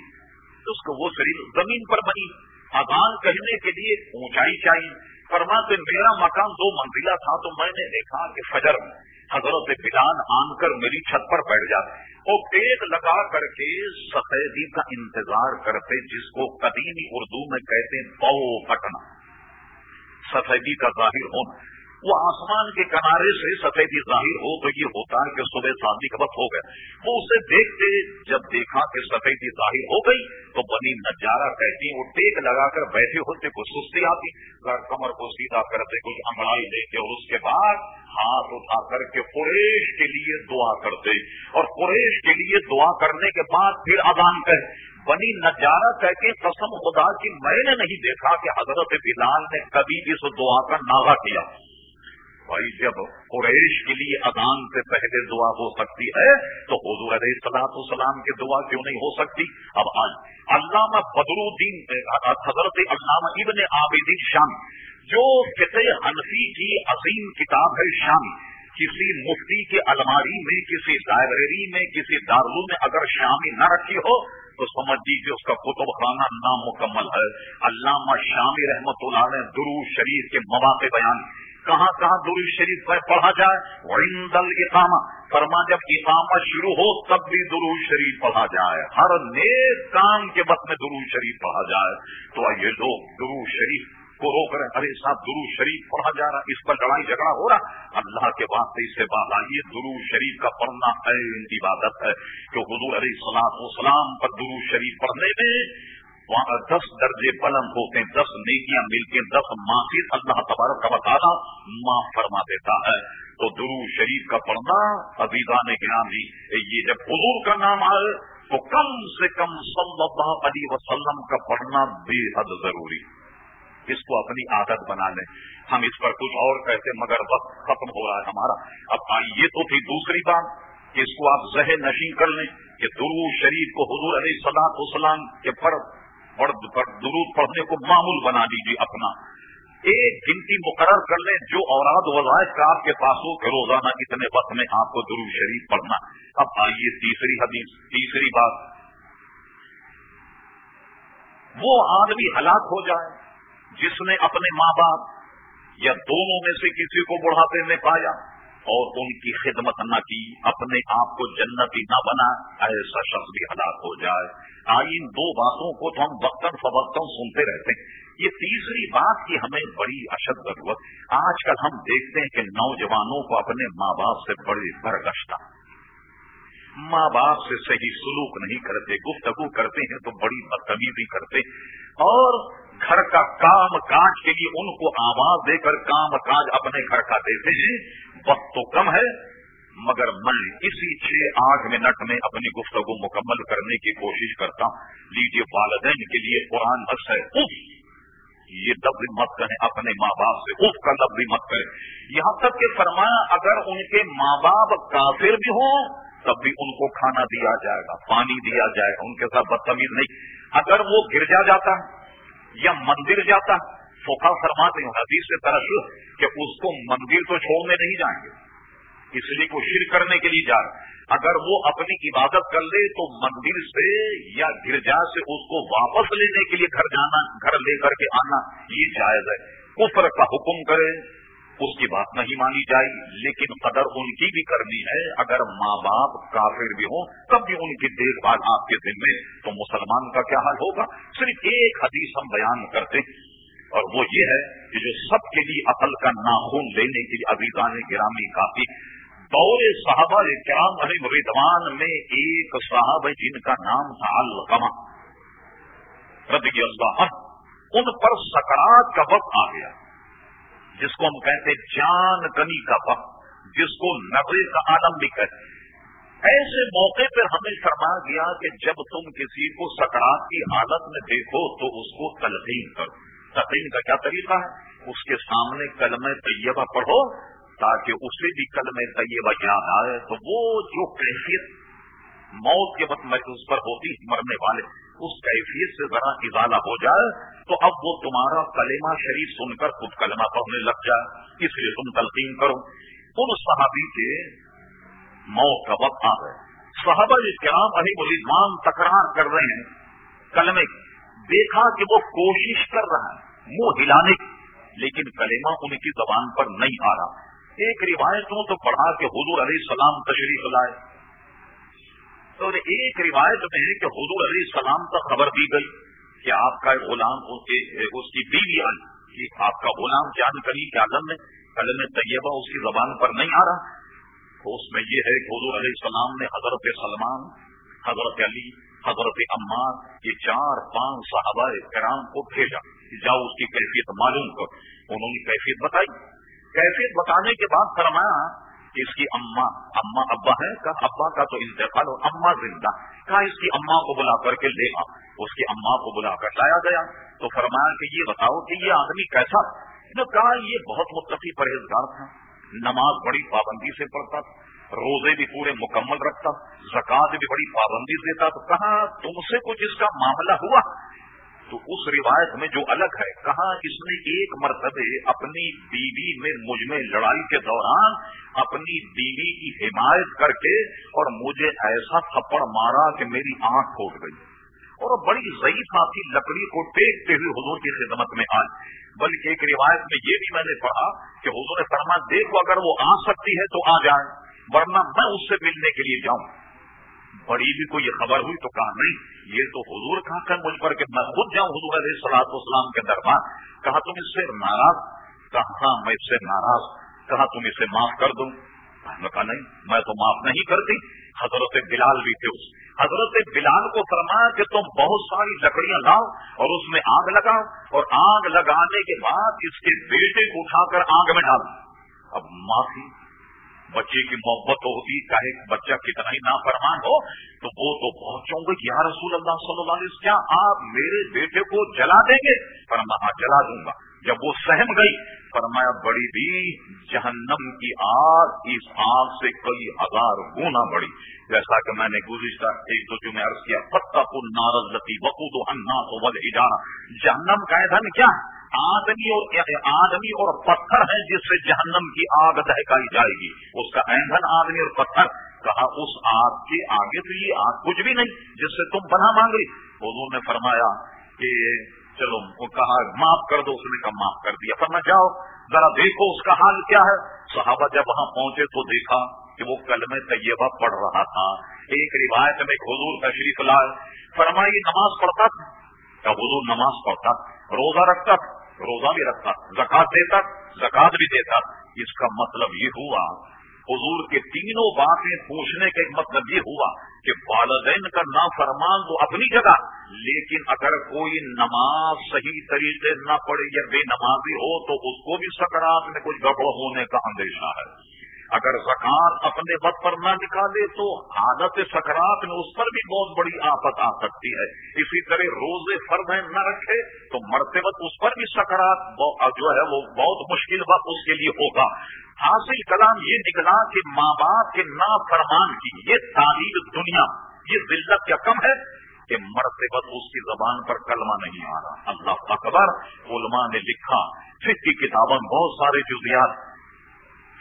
اس کو وہ شریف زمین پر بنی۔ اذان کہنے کے لیے اونچائی چاہیے فرماتے میرا مکان دو منزلہ تھا تو میں نے دیکھا کہ فجر حضرت بلان آن کر میری چھت پر بیٹھ جاتے۔ اور پیٹ لگا کر کے سفیدی کا انتظار کرتے، جس کو قدیمی اردو میں کہتے ہیں بو پٹنا سفیدی کا ظاہر ہونا۔ وہ آسمان کے کنارے سے سفیدی ظاہر ہو تو یہ ہوتا ہے کہ صبح شادی کا وقت ہو گیا۔ وہ اسے دیکھتے جب دیکھا کہ سفیدی ظاہر ہو گئی، تو بنی نجارہ کہتی، وہ ٹیک لگا کر بیٹھے ہوتے کچھ سستی آتی۔ کمر کو سیدھا کرتے کچھ انگڑائی لے کے۔ اور اس کے بعد ہاتھ اٹھا کر کے قریش کے لیے دعا کرتے اور قریش کے لیے دعا کرنے کے بعد پھر اذان کہ بنی نجارہ کہہ کے قسم خدا کی، میں نے نہیں دیکھا کہ حضرت بلال نے کبھی اس دعا کا ناغا کیا۔ بھائی، جب قریش کے لیے اذان سے پہلے دعا ہو سکتی ہے، تو حضور علیہ سلاط السلام کی دعا کیوں نہیں ہو سکتی؟ اب آج علامہ بدر الدین حضرت علامہ ابن عابدین شام، جو فطح حنفی کی عظیم کتاب ہے شام، کسی مفتی کے الماری میں، کسی لائبریری میں، کسی دارالو میں اگر شامی نہ رکھی ہو، تو سمجھ لیجیے اس کا کتب خانہ نامکمل ہے۔ علامہ شامی رحمت اللہ نے درو شریف کے مواقع بیان کہاں کہاں دور شریف پڑھا جائے؟ وندل اقامہ فرما جب اقامہ شروع ہو، تب بھی درو شریف پڑھا جائے۔ ہر نیک کام کے وقت میں درو شریف پڑھا جائے۔ تو یہ لوگ درو شریف کو روک رہے ارے صاحب درو شریف پڑھا جا رہا اس پر لڑائی جھگڑا ہو رہا اللہ کے واسطے اس سے بات آئیے۔ درو شریف کا پڑھنا عبادت ہے۔ کہ حضور علیہ سلام سلام پر درو شریف پڑھنے میں وہاں دس درجے بلند ہوتے ہیں، دس نیکیاں مل کے دس معافی اللہ تبارک کا بتانا معاف فرما دیتا ہے۔ تو درو شریف کا پڑھنا عبیدہ نے گرام جی یہ جب حضور کا نام آئے تو کم سے کم صلی اللہ علیہ وسلم کا پڑھنا بے حد ضروری۔ اس کو اپنی عادت بنا لیں۔ ہم اس پر کچھ اور کہتے مگر وقت ختم ہو رہا ہے ہمارا۔ اب یہ تو تھی دوسری بات کہ اس کو آپ ذہن نشین کر لیں کہ درو شریف کو حضور علیہ صلاح وسلام کے پر اور درود پڑھنے کو معمول بنا دیجیے اپنا۔ ایک گنتی مقرر کر لیں جو اوراد وظائف کا آپ کے پاس ہو کہ روزانہ اتنے وقت میں آپ کو درود شریف پڑھنا۔ اب آئیے تیسری حدیث، تیسری بات۔ وہ آدمی ہلاک ہو جائے، جس نے اپنے ماں باپ یا دونوں میں سے کسی کو بڑھاپے میں پایا اور ان کی خدمت نہ کی، اپنے آپ کو جنتی نہ بنا ایسا شخص بھی ہلاک ہو جائے۔ آئین دو باتوں کو تو ہم وقتاً فوقتاً سنتے رہتے ہیں۔ یہ تیسری بات کی ہمیں بڑی اشد ضرورت۔ آج کل ہم دیکھتے ہیں کہ نوجوانوں کو اپنے ماں باپ سے بڑی برگشتہ۔ ماں باپ سے صحیح سلوک نہیں کرتے، گفتگو کرتے ہیں تو بڑی بدتمیزی کرتے اور گھر کا کام کاج کے لیے ان کو آواز دے کر کام کاج اپنے گھر کا دیتے ہیں۔ وقت تو کم ہے۔ مگر میں اسی چھ آٹھ منٹ میں اپنی گفتگو مکمل کرنے کی کوشش کرتا ہوں۔ لیجیے والدین کے لیے قرآن بس ہے۔ اف یہ لفظ مت کریں اپنے ماں باپ سے۔ اف کا لفظ مت کریں۔ یہاں تک کہ فرمایا، اگر ان کے ماں باپ کافر بھی ہوں، تب بھی ان کو کھانا دیا جائے گا، پانی دیا جائے گا۔ ان کے ساتھ بدتمیز نہیں۔ اگر وہ گرجا جاتا ہے یا مندر جاتا ہے فوکا فرماتے ہیں، حدیث سے طرف کہ اس کو مندر تو چھوڑنے نہیں جائیں گے۔ اس لیے کو شر کرنے کے لیے جا رہا اگر وہ اپنی عبادت کر لے تو مندر سے یا گرجا سے اس کو واپس لینے کے لیے گھر جانا، گھر لے کر کے آنا، یہ جائز ہے۔ کفر کا حکم کرے، اس کی بات نہیں مانی جائے، لیکن قدر ان کی بھی کرنی ہے۔ اگر ماں باپ کافر بھی ہوں، تب بھی ان کی دیکھ بھال آپ کے دن میں۔ تو مسلمان کا کیا حال ہوگا؟ صرف ایک حدیث ہم بیان کرتے ہیں۔ اور وہ یہ ہے کہ جو سب کے لیے عقل کا ناخون لینے کے لیے ابھی گانے گرامی کافی دور صحابہ کرام علی ردوان میں ایک صاحب ہے جن کا نام تھا القما رضی اللہ ان پر سکرات کا وقت آ گیا، جس کو ہم کہتے جان کنی کا وقت، جس کو نبے کا عالم بھی کہتے ایسے موقع پر ہمیں فرمایا گیا کہ جب تم کسی کو سکرات کی حالت میں دیکھو تو اس کو تلقین کرو۔ تقین کا کیا طریقہ ہے؟ اس کے سامنے کلم طیبہ پڑھو۔ تاکہ اسے بھی کلم طیبہ یاد آئے، تو وہ جو کیفیت موت کے وقت میں اس پر ہوتی، مرنے والے، اس کیفیت سے ذرا اضالہ ہو جائے، تو اب وہ تمہارا کلمہ شریف سن کر خود کلمہ پڑھنے لگ جائے، اس لیے تم تلقین کرو۔ ان صحابی کے موت کا وقت آ گئے صحابہ کرام علی ملزمان تکرار کر رہے ہیں، کلمے دیکھا کہ وہ کوشش کر رہا ہے، منہ ہلانے کی، لیکن کلمہ ان کی زبان پر نہیں آ رہا۔ ایک روایتوں تو پڑھا کہ حضور علیہ السلام تشریف لائے۔ اور ایک روایت میں ہے کہ حضور علیہ السلام کا خبر دی گئی کہ آپ کا غلام اس کی بیوی آئی۔ کہ آپ کا غلام جان کری کے عالم میں قلم طیبہ اس کی زبان پر نہیں آ رہا۔ تو اس میں یہ ہے کہ حضور علیہ السلام نے حضرت سلمان، حضرت علی، حضرت عمار، یہ چار پانچ صحابہ کرام کو بھیجا جاؤ اس کی کیفیت معلوم کر انہوں نے کیفیت بتائی۔ کیفیت بتانے کے بعد فرمایا اس کی اما اما ابا ہے کہ ابا کا تو انتقال اور اما زندہ کہا، اس کی اما کو بلا کر کے لے آ اس کی اما کو بلا کر لایا گیا۔ تو فرمایا کہ یہ بتاؤ کہ یہ آدمی کیسا کہا، یہ بہت متفی پرہیزگار تھا۔ نماز بڑی پابندی سے پڑھتا تھا۔ روزے بھی پورے مکمل رکھتا زکات بھی بڑی پابندی دیتا تو کہا، تم سے کچھ اس کا معاملہ ہوا؟ تو اس روایت میں جو الگ ہے، کہا اس نے ایک مرتبہ اپنی بیوی میں مجھ میں لڑائی کے دوران اپنی بیوی کی حمایت کر کے اور مجھے ایسا تھپڑ مارا کہ میری آنکھ پھوٹ گئی۔ اور بڑی ضعیف آتی لکڑی کو ٹیکتے ہوئے حضور کی خدمت میں آئے بلکہ ایک روایت میں یہ بھی میں نے پڑھا کہ حضور فرما دیکھو اگر وہ آ سکتی ہے تو آ جائے ورنہ میں اس سے ملنے کے لیے جاؤں۔ بڑی بھی کو یہ خبر ہوئی تو کہا نہیں؟ یہ تو حضور کہا کر مجھ پر کہ میں خود جاؤں حضور علیہ سلاط اسلام کے دربار؟ کہا تم اس سے ناراض۔ کہا ہاں میں اس سے ناراض۔ کہا، تم اسے معاف کر دوں کہا، نہیں، میں تو معاف نہیں کرتی۔ حضرت بلال بھی تھے اس۔ حضرت بلال کو فرمایا کہ تم بہت ساری لکڑیاں لاؤ اور اس میں آگ لگاؤ اور آگ لگانے کے بعد اس کے بیٹے کو اٹھا کر آگ میں ڈال اب معافی بچے کی محبت ہوتی، چاہے بچہ کتنا ہی نافرمان ہو، تو وہ تو پہنچوں گے، یا رسول اللہ صلی اللہ علیہ وسلم، کیا آپ میرے بیٹے کو جلا دیں گے؟ پر ہاں، جلا دوں گا۔ جب وہ سہم گئی، فرمایا، بڑی بھی جہنم کی آگ اس آگ سے کئی ہزار گنا بڑی۔ جیسا کہ میں نے گزشتہ ایک دو جو میں عرض کیا پتا پور نارد لتی بکو تو انا تو ول جہنم کا دھن کیا آدمی اور آدمی اور پتھر ہے جس سے جہنم کی آگ دہکائی جائے گی۔ اس کا ایندھن آدمی اور پتھر۔ کہا، اس آگ کے آگے تو یہ آگ کچھ بھی نہیں، جس سے تم بنا مانگ رہی انہوں نے فرمایا کہ، چلو، وہ کہا، معاف کر دو، اس نے کہا، معاف کر دیا۔ پر میں جاؤ، ذرا دیکھو اس کا حال کیا ہے۔ صحابہ جب وہاں پہنچے تو دیکھا کہ وہ کل میں طیبہ پڑھ رہا تھا۔ ایک روایت میں حضور تشریف لائے۔ فرمائی نماز پڑھتا تھا۔ کیا حضور نماز پڑھتا روزہ رکھتا تھا۔ روزہ بھی رکھتا زکات دیتا، زکات بھی دیتا۔ اس کا مطلب یہ ہوا، حضور کے تینوں باتیں پوچھنے کا ایک مطلب یہ ہوا کہ والدین کا نا فرمان تو اپنی جگہ، لیکن اگر کوئی نماز صحیح طریقے نہ پڑے یا بے نمازی ہو تو اس کو بھی سکرات میں کچھ گڑبڑ ہونے کا اندیشہ ہے۔ اگر زکات اپنے وقت پر نہ نکالے تو عادت سکرات میں اس پر بھی بہت بڑی آفت آ سکتی ہے۔ اسی طرح روزے فرد نہ رکھے تو مرتے وقت اس پر بھی سکرات جو ہے وہ بہت مشکل وقت اس کے لیے ہوگا۔ حاصل کلام یہ نکلا کہ ماں باپ کے نا فرمان کی یہ تعلیم دنیا یہ ذلت کیا کم ہے کہ مرتے وقت اس کی زبان پر کلمہ نہیں آ رہا۔ اللہ اکبر علماء نے لکھا پھر کی کتابوں بہت سارے جزیات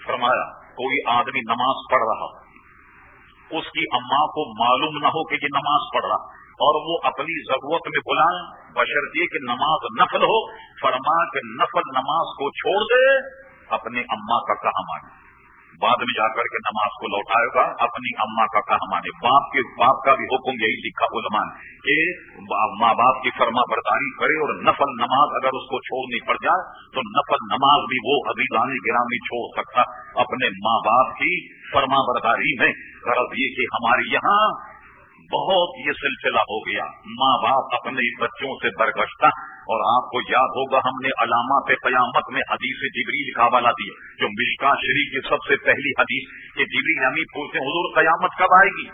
فرمایا۔ کوئی آدمی نماز پڑھ رہا ہو، اس کی اماں کو معلوم نہ ہو کہ یہ نماز پڑھ رہا، اور وہ اپنی ضرورت میں بلائیں بشرطیے کہ نماز نفل ہو، فرما کہ نفل نماز کو چھوڑ دے، اپنے اماں کا کہا مانے بعد میں جا کر کے نماز کو لوٹائے گا، اپنی اماں کا کہا مانے، باپ کے، باپ کا بھی حکم یہی لکھا علماء کہ ماں باپ کی فرما برداری کرے اور نفل نماز اگر اس کو چھوڑنی پڑ جائے تو نفل نماز بھی وہ ابھی دانے گرامی چھوڑ سکتا، اپنے ماں باپ کی فرما برداری میں۔ غرض یہ کہ ہمارے یہاں بہت یہ سلسلہ ہو گیا۔ ماں باپ اپنے بچوں سے برگشتہ اور آپ کو یاد ہوگا ہم نے علامات قیامت میں حدیث جبریل کا حوالہ دیا، جو مشکا شریف کی سب سے پہلی حدیث کہ جبریل ہمیں پوچھتے حضور قیامت کب آئے گی؟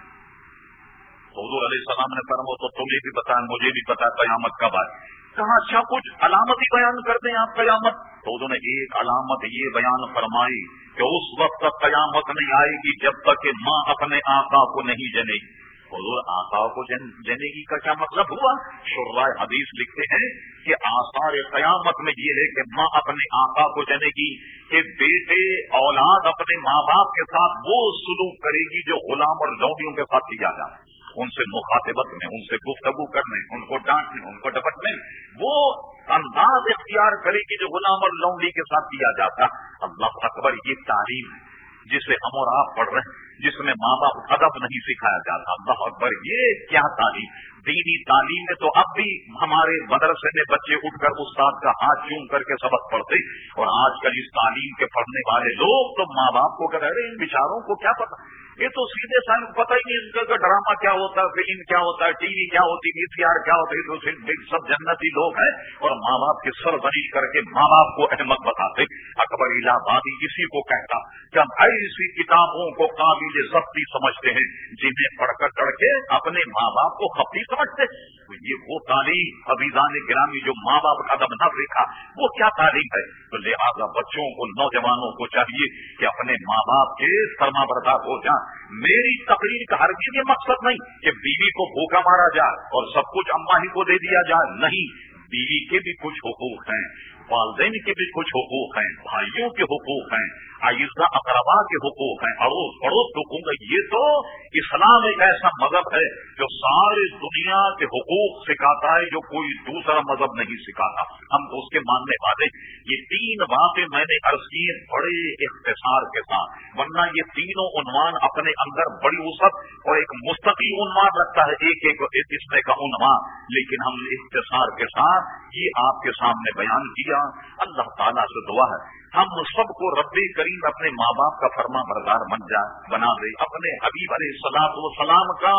حضور علیہ السلام نے فرمو تو تمہیں بھی بتایا مجھے بھی پتا قیامت کب آئے کہاں اچھا کچھ علامت ہی بیان کرتے ہیں آپ قیامت۔ تو انہوں نے ایک علامت یہ بیان فرمائی کہ اس وقت تک قیامت نہیں آئے گی جب تک کہ ماں اپنے آقا کو نہیں جنے گی۔ حضور آقا کو جنگی کا کیا مطلب ہوا؟ شرائے حدیث لکھتے ہیں کہ آثار قیامت میں یہ ہے کہ ماں اپنے آقا کو جنے گی کہ بیٹے اولاد اپنے ماں باپ کے ساتھ وہ سلوک کرے گی جو غلام اور لوڈیوں کے ساتھ کیا جائے ان سے مخاطبت میں، ان سے گفتگو کرنے، ان کو ڈانٹنے، ان کو ڈپٹنے، وہ انداز اختیار کرے گی جو غلام اور لونڈی کے ساتھ کیا جاتا۔ اللہ اکبر، یہ تعلیم ہے جسے ہم اور آپ پڑھ رہے ہیں۔ جس میں ماں باپ ادب نہیں سکھایا جاتا اللہ اکبر یہ کیا تعلیم؟ دینی تعلیم میں تو اب بھی ہمارے مدرسے میں بچے اٹھ کر استاد کا ہاتھ چوم کر کے سبق پڑھتے اور آج کل اس تعلیم کے پڑھنے والے لوگ تو ماں باپ کو کہہ رہے ہیں ان بچاروں کو کیا پتا؟ یہ تو سیدھے سال پتہ ہی نہیں کا ڈرامہ کیا ہوتا ہے، فلم کیا ہوتا ہے، ٹی وی کیا ہوتی ہے سی آر کیا ہوتی ہے تو سب جنتی لوگ ہیں اور ماں باپ کی سر بنی کر کے ماں باپ کو احمد بتاتے اکبر الہ آبادی اسی کو کہتا کہ ہم ایسی کتابوں کو قابل ضبطی سمجھتے ہیں، جنہیں پڑھ کر چڑھ کے اپنے ماں باپ کو خپتی سمجھتے تو یہ وہ تعلیم ابیزان گرامی جو ماں باپ کا دم نہ وہ کیا تعلیم ہے؟ تو لہٰذا بچوں کو، نوجوانوں کو چاہیے کہ اپنے ماں باپ کے سرما بردار ہو جائیں۔ میری تقریر کا ہر یہ مقصد نہیں کہ بیوی کو بھوکا مارا جائے اور سب کچھ اما ہی کو دے دیا جائے، نہیں۔ بیوی کے بھی کچھ حقوق ہیں، والدین کے بھی کچھ حقوق ہیں، بھائیوں کے حقوق ہیں۔ آئزہ اقربا کے حقوق ہیں، اڑوس پڑوس حقوق ہیں یہ تو اسلام ایک ایسا مذہب ہے جو ساری دنیا کے حقوق سکھاتا ہے، جو کوئی دوسرا مذہب نہیں سکھاتا۔ ہم اس کے ماننے والے یہ تین باتیں میں نے عرض کی بڑے اختصار کے ساتھ۔ ورنہ یہ تینوں عنوان اپنے اندر بڑی وسط اور ایک مستقل عنوان رکھتا ہے، ایک ایک اس میں کا عنوان۔ لیکن ہم نے اختصار کے ساتھ یہ آپ کے سامنے بیان کیا۔ اللہ تعالیٰ سے دعا ہے۔ ہم سب کو ربی کریم اپنے ماں باپ کا فرما بردار بن جائے بنا دے، اپنے حبیب علیہ سلاد و سلام کا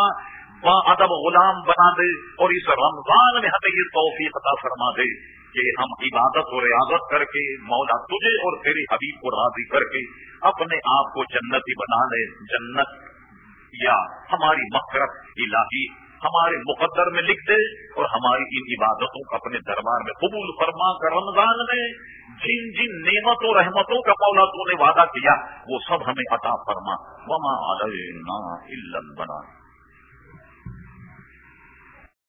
با ادب غلام بنا دے اور اس رمضان میں ہمیں یہ توفیق عطا فرما دے کہ ہم عبادت و ریاضت کر کے مولا تجھے اور تیری حبیب کو راضی کر کے اپنے آپ کو جنتی بنا لے۔ جنت یا ہماری مقرت الہی ہمارے مقدر میں لکھ دے اور ہماری ان عبادتوں کو اپنے دربار میں قبول فرما کر رمضان میں جن جن نعمتوں رحمتوں کا مولا تو نے وعدہ کیا، وہ سب ہمیں عطا فرما۔ وما علینا بنا